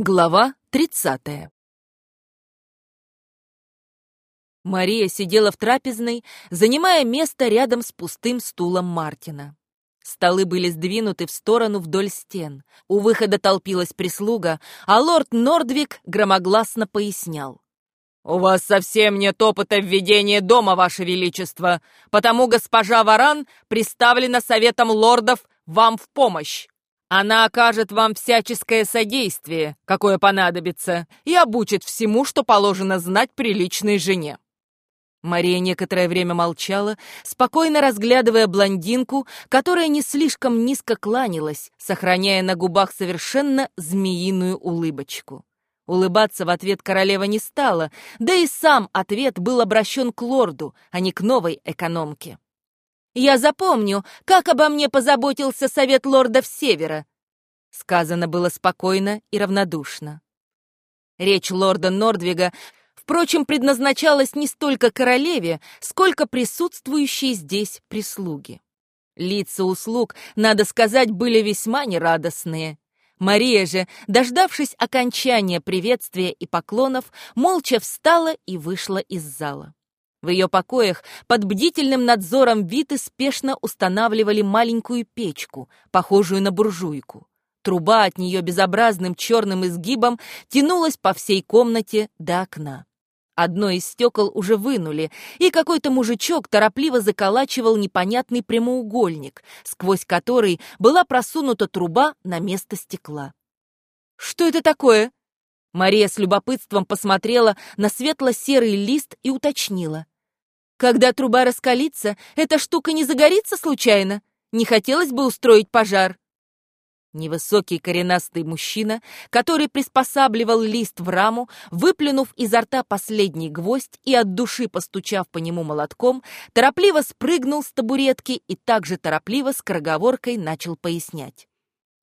Глава тридцатая Мария сидела в трапезной, занимая место рядом с пустым стулом Мартина. Столы были сдвинуты в сторону вдоль стен. У выхода толпилась прислуга, а лорд Нордвик громогласно пояснял. «У вас совсем нет опыта введения дома, ваше величество, потому госпожа Варан представлена советом лордов вам в помощь. Она окажет вам всяческое содействие, какое понадобится, и обучит всему, что положено знать приличной жене». Мария некоторое время молчала, спокойно разглядывая блондинку, которая не слишком низко кланялась, сохраняя на губах совершенно змеиную улыбочку. Улыбаться в ответ королева не стала, да и сам ответ был обращен к лорду, а не к новой экономке. Я запомню, как обо мне позаботился совет лордов Севера. Сказано было спокойно и равнодушно. Речь лорда Нордвига, впрочем, предназначалась не столько королеве, сколько присутствующей здесь прислуги. Лица услуг, надо сказать, были весьма нерадостные. Мария же, дождавшись окончания приветствия и поклонов, молча встала и вышла из зала. В ее покоях под бдительным надзором Виты спешно устанавливали маленькую печку, похожую на буржуйку. Труба от нее безобразным черным изгибом тянулась по всей комнате до окна. Одно из стекол уже вынули, и какой-то мужичок торопливо заколачивал непонятный прямоугольник, сквозь который была просунута труба на место стекла. «Что это такое?» Мария с любопытством посмотрела на светло-серый лист и уточнила. «Когда труба раскалится, эта штука не загорится случайно? Не хотелось бы устроить пожар?» Невысокий коренастый мужчина, который приспосабливал лист в раму, выплюнув изо рта последний гвоздь и от души постучав по нему молотком, торопливо спрыгнул с табуретки и также торопливо с скороговоркой начал пояснять.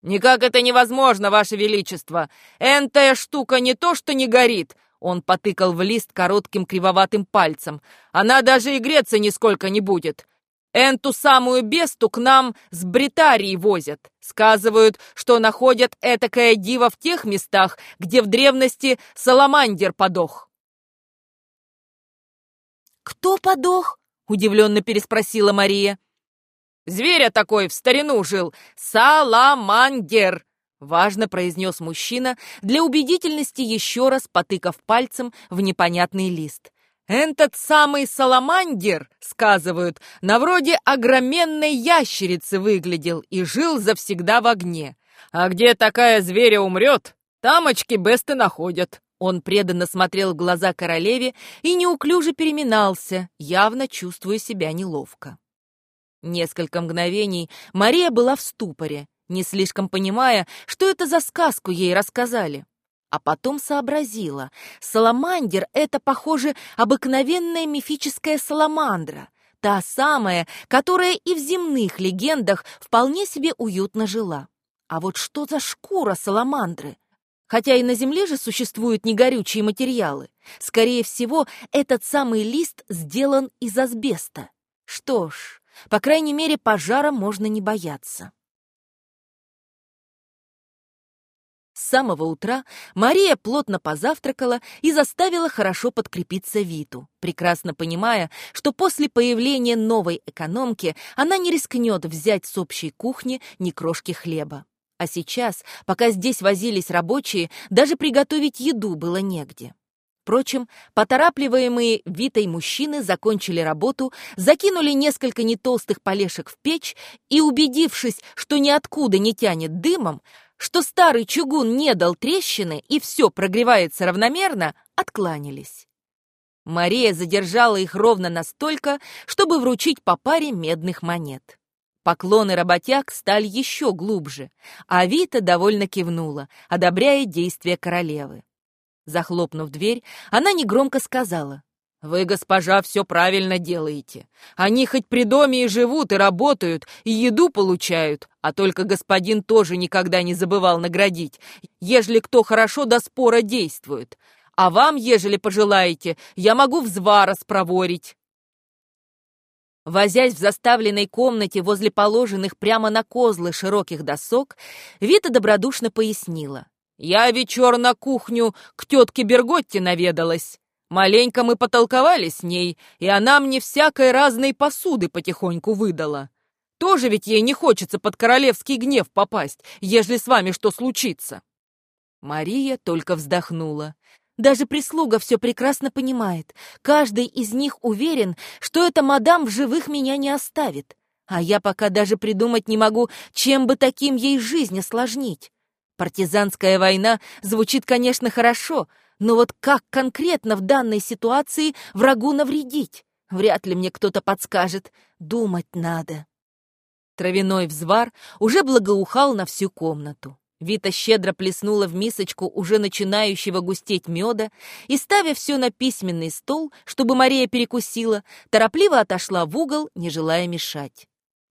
«Никак это невозможно, Ваше Величество! Энтая штука не то, что не горит!» Он потыкал в лист коротким кривоватым пальцем. «Она даже и греться нисколько не будет! Энту самую бесту к нам с Бритарии возят. Сказывают, что находят этакое диво в тех местах, где в древности Саламандер подох». «Кто подох?» — удивленно переспросила Мария. Зверя такой в старину жил! Саламандер!» Важно произнес мужчина, для убедительности еще раз потыкав пальцем в непонятный лист. «Этот самый саламандер, сказывают, на вроде огроменной ящерицы выглядел и жил завсегда в огне. А где такая зверя умрет, тамочки бесты находят». Он преданно смотрел в глаза королеве и неуклюже переминался, явно чувствуя себя неловко. Несколько мгновений Мария была в ступоре, не слишком понимая, что это за сказку ей рассказали. А потом сообразила, саламандер — это, похоже, обыкновенная мифическая саламандра, та самая, которая и в земных легендах вполне себе уютно жила. А вот что за шкура саламандры? Хотя и на Земле же существуют негорючие материалы. Скорее всего, этот самый лист сделан из асбеста. Что ж, по крайней мере, пожара можно не бояться. С самого утра Мария плотно позавтракала и заставила хорошо подкрепиться Виту, прекрасно понимая, что после появления новой экономки она не рискнет взять с общей кухни ни крошки хлеба. А сейчас, пока здесь возились рабочие, даже приготовить еду было негде. Впрочем, поторапливаемые Витой мужчины закончили работу, закинули несколько нетолстых полешек в печь и, убедившись, что ниоткуда не тянет дымом, что старый чугун не дал трещины и все прогревается равномерно, откланялись. Мария задержала их ровно настолько, чтобы вручить по паре медных монет. Поклоны работяг стали еще глубже, а Вита довольно кивнула, одобряя действия королевы. Захлопнув дверь, она негромко сказала. «Вы, госпожа, все правильно делаете. Они хоть при доме и живут, и работают, и еду получают, а только господин тоже никогда не забывал наградить, ежели кто хорошо до спора действует. А вам, ежели пожелаете, я могу взвара спроворить». Возясь в заставленной комнате возле положенных прямо на козлы широких досок, Вита добродушно пояснила. Я вечер на кухню к тетке Берготте наведалась. Маленько мы потолковали с ней, и она мне всякой разной посуды потихоньку выдала. Тоже ведь ей не хочется под королевский гнев попасть, ежели с вами что случится. Мария только вздохнула. Даже прислуга все прекрасно понимает. Каждый из них уверен, что эта мадам в живых меня не оставит. А я пока даже придумать не могу, чем бы таким ей жизнь осложнить. Партизанская война звучит, конечно, хорошо, но вот как конкретно в данной ситуации врагу навредить? Вряд ли мне кто-то подскажет. Думать надо. Травяной взвар уже благоухал на всю комнату. Вита щедро плеснула в мисочку уже начинающего густеть меда и, ставя все на письменный стол, чтобы Мария перекусила, торопливо отошла в угол, не желая мешать.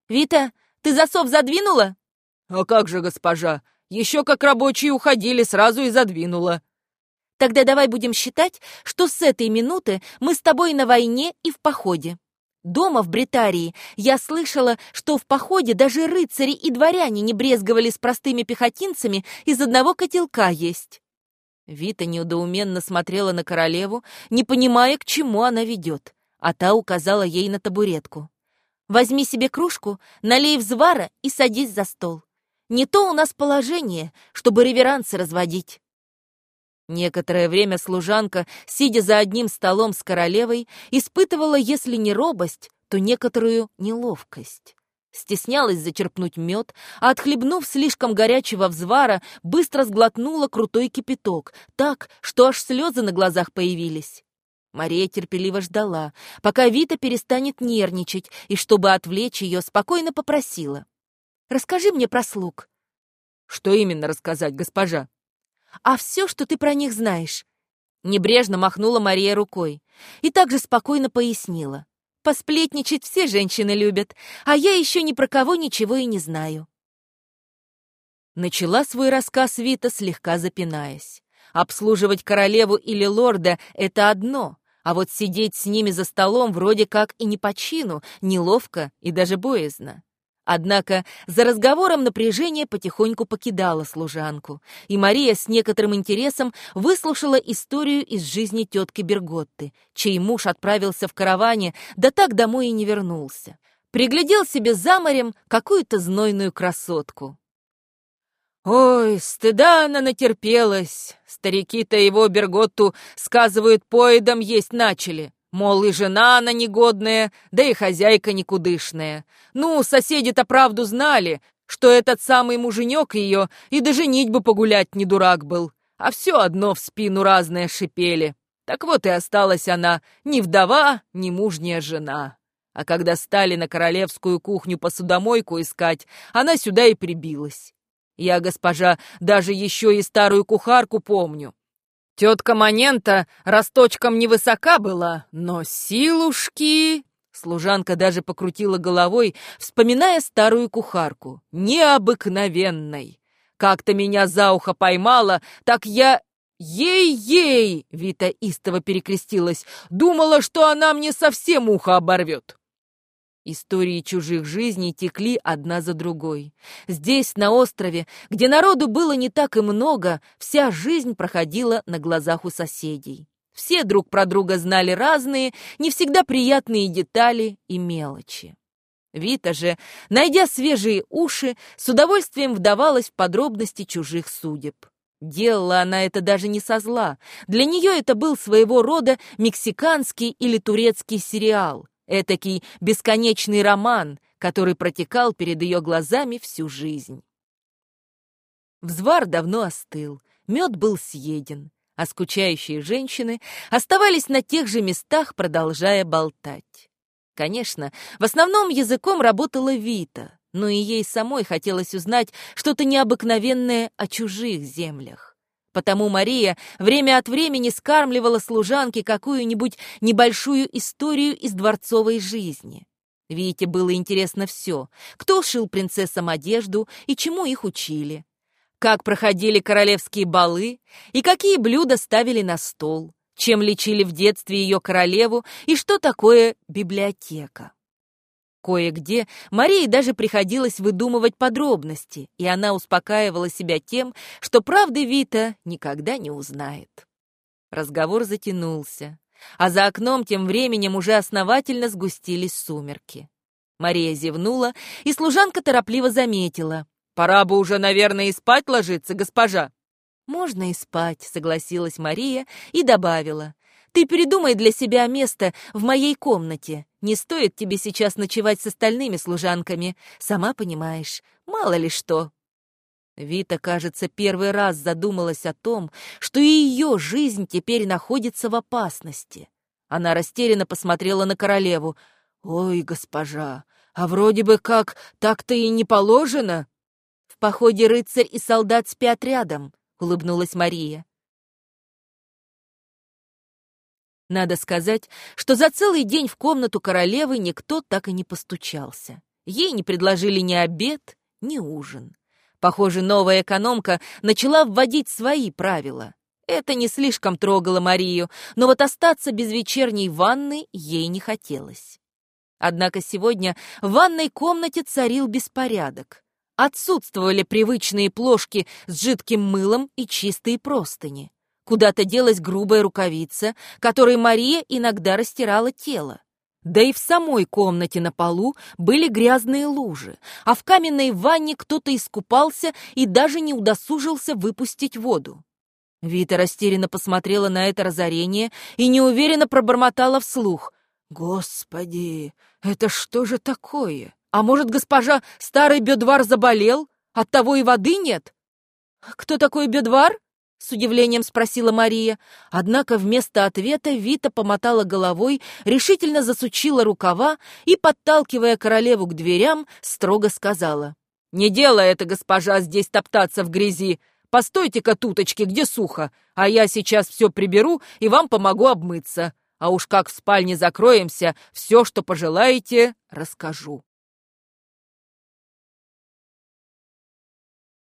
«Вита, ты засов задвинула?» «А как же, госпожа! Еще как рабочие уходили, сразу и задвинула». «Тогда давай будем считать, что с этой минуты мы с тобой на войне и в походе. Дома в Бритарии я слышала, что в походе даже рыцари и дворяне не брезговали с простыми пехотинцами из одного котелка есть. Вита недоуменно смотрела на королеву, не понимая, к чему она ведет, а та указала ей на табуретку. «Возьми себе кружку, налей взвара и садись за стол. Не то у нас положение, чтобы реверансы разводить». Некоторое время служанка, сидя за одним столом с королевой, испытывала, если не робость, то некоторую неловкость. Стеснялась зачерпнуть мед, а отхлебнув слишком горячего взвара, быстро сглотнула крутой кипяток, так, что аж слезы на глазах появились. Мария терпеливо ждала, пока Вита перестанет нервничать, и, чтобы отвлечь ее, спокойно попросила. «Расскажи мне про слуг». «Что именно рассказать, госпожа?» а все, что ты про них знаешь». Небрежно махнула Мария рукой и также спокойно пояснила. «Посплетничать все женщины любят, а я еще ни про кого ничего и не знаю». Начала свой рассказ Вита, слегка запинаясь. Обслуживать королеву или лорда — это одно, а вот сидеть с ними за столом вроде как и не по чину, неловко и даже боязно. Однако за разговором напряжение потихоньку покидало служанку, и Мария с некоторым интересом выслушала историю из жизни тетки Берготты, чей муж отправился в караване, да так домой и не вернулся. Приглядел себе за морем какую-то знойную красотку. Ой, стыда она натерпелась. Старики-то его Берготту, сказывают, поедом есть начали. Мол, и жена она негодная, да и хозяйка никудышная. Ну, соседи-то правду знали, что этот самый муженек ее и даже бы погулять не дурак был. А все одно в спину разное шипели. Так вот и осталась она ни вдова, ни мужняя жена. А когда стали на королевскую кухню посудомойку искать, она сюда и прибилась. Я, госпожа, даже еще и старую кухарку помню. Тетка Манента росточком невысока была, но силушки... Служанка даже покрутила головой, вспоминая старую кухарку. Необыкновенной. Как-то меня за ухо поймала, так я... Ей-ей! Вита истово перекрестилась. Думала, что она мне совсем ухо оборвет. Истории чужих жизней текли одна за другой. Здесь, на острове, где народу было не так и много, вся жизнь проходила на глазах у соседей. Все друг про друга знали разные, не всегда приятные детали и мелочи. Вита же, найдя свежие уши, с удовольствием вдавалась в подробности чужих судеб. Делала она это даже не со зла. Для нее это был своего рода мексиканский или турецкий сериал, Этакий бесконечный роман, который протекал перед ее глазами всю жизнь. Взвар давно остыл, мед был съеден, а скучающие женщины оставались на тех же местах, продолжая болтать. Конечно, в основном языком работала Вита, но и ей самой хотелось узнать что-то необыкновенное о чужих землях. Потому Мария время от времени скармливала служанке какую-нибудь небольшую историю из дворцовой жизни. Вите было интересно все, кто шил принцессам одежду и чему их учили, как проходили королевские балы и какие блюда ставили на стол, чем лечили в детстве ее королеву и что такое библиотека. Кое-где Марии даже приходилось выдумывать подробности, и она успокаивала себя тем, что правды Вита никогда не узнает. Разговор затянулся, а за окном тем временем уже основательно сгустились сумерки. Мария зевнула, и служанка торопливо заметила. «Пора бы уже, наверное, и спать ложиться, госпожа». «Можно и спать», — согласилась Мария и добавила. «Ты передумай для себя место в моей комнате. Не стоит тебе сейчас ночевать с остальными служанками. Сама понимаешь, мало ли что». Вита, кажется, первый раз задумалась о том, что и ее жизнь теперь находится в опасности. Она растерянно посмотрела на королеву. «Ой, госпожа, а вроде бы как так-то и не положено». «В походе рыцарь и солдат спят рядом», — улыбнулась Мария. Надо сказать, что за целый день в комнату королевы никто так и не постучался. Ей не предложили ни обед, ни ужин. Похоже, новая экономка начала вводить свои правила. Это не слишком трогало Марию, но вот остаться без вечерней ванны ей не хотелось. Однако сегодня в ванной комнате царил беспорядок. Отсутствовали привычные плошки с жидким мылом и чистые простыни. Куда-то делась грубая рукавица, которой Мария иногда растирала тело. Да и в самой комнате на полу были грязные лужи, а в каменной ванне кто-то искупался и даже не удосужился выпустить воду. Вита растерянно посмотрела на это разорение и неуверенно пробормотала вслух. «Господи, это что же такое?» А может, госпожа старый Бедвар заболел? Оттого и воды нет? Кто такой Бедвар? С удивлением спросила Мария. Однако вместо ответа Вита помотала головой, решительно засучила рукава и, подталкивая королеву к дверям, строго сказала. «Не делай это, госпожа, здесь топтаться в грязи. Постойте-ка туточки, где сухо, а я сейчас все приберу и вам помогу обмыться. А уж как в спальне закроемся, все, что пожелаете, расскажу».